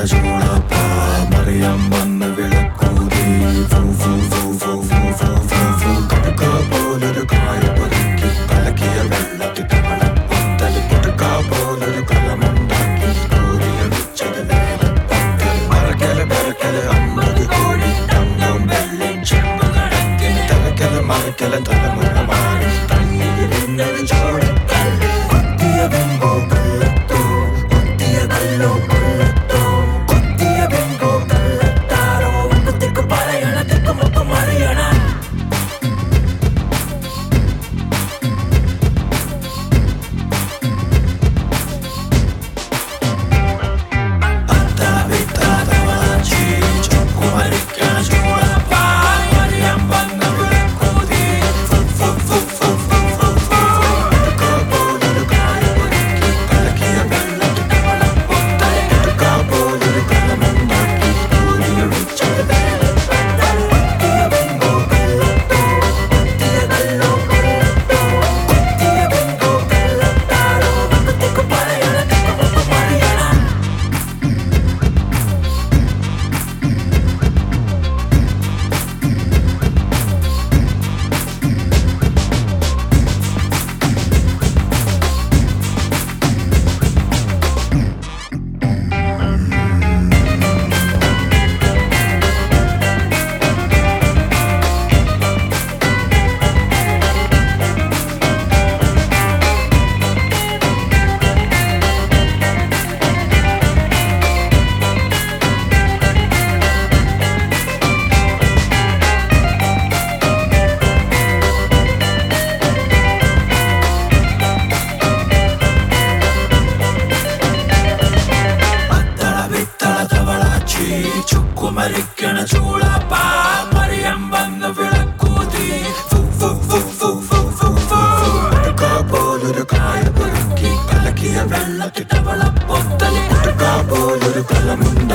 மன சூழப்பா மரியம் வண்ண விளக்கூதி. கடுக்க போலொரு காய பொறுக்கி கலக்கிய வெள்ளத்தி தமிழம் பந்தலி கொடுக்க போலொரு கலமுண்டாக்கி கூறிய மிச்சது வேலை பந்தல். மறக்கல மறக்கல ஐம்பது கோடி. தங்கம் வெள்ளை செம்பு கடத்தின். தலைக்கல மறக்கல தலைமுறை மாறி. தண்ணீர் என்னது சோழ கல்வி கொத்திய வெம்போ கல்லத்தோ கொத்திய கல்லோ கல்லத்தோ മരിക്കണ ചൂളപ്പ മറിയം വന്ന് വിളക്കൂതി. പോലൊരു കായ പെറുക്കി കലക്കിയ വെള്ളത്തിട്ടവളപ്പൊത്തലി പോലൊരു തലമുണ്ട്